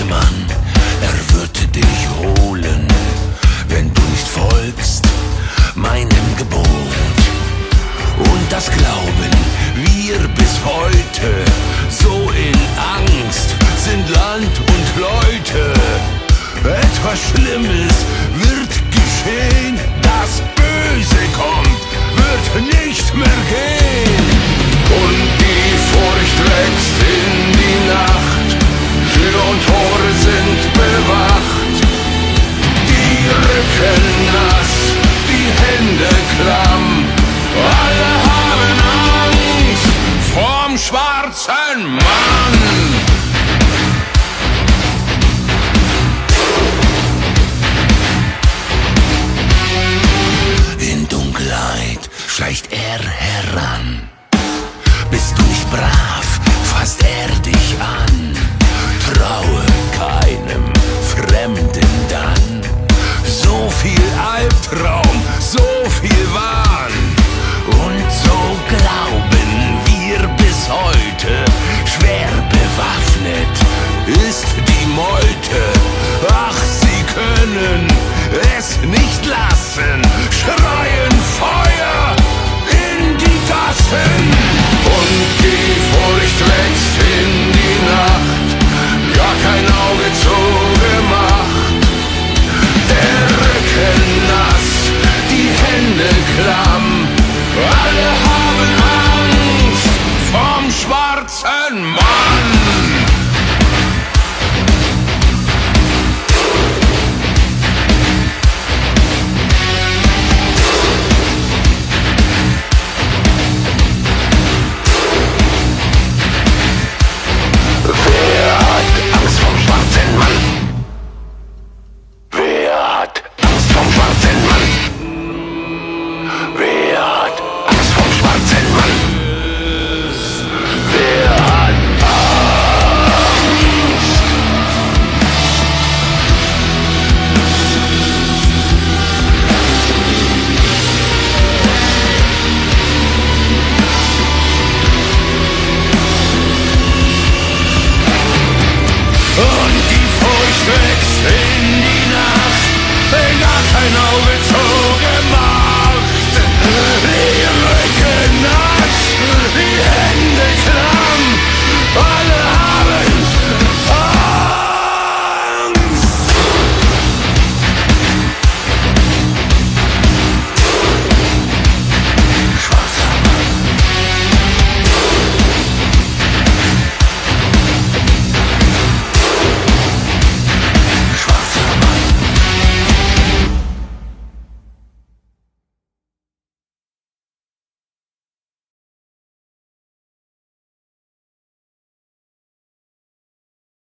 böse er würde dich holen, wenn du nicht folgst meinem Gebot. Und das glauben wir bis heute, so in Angst sind Land und Leute. Etwas Schlimmes wird geschehen, das ist. Traum, so viel Wahn. Und so glauben wir bis heute, schwer bewaffnet ist die Meute. Ach, sie können es nicht lassen. Schreien Herzen, Mann!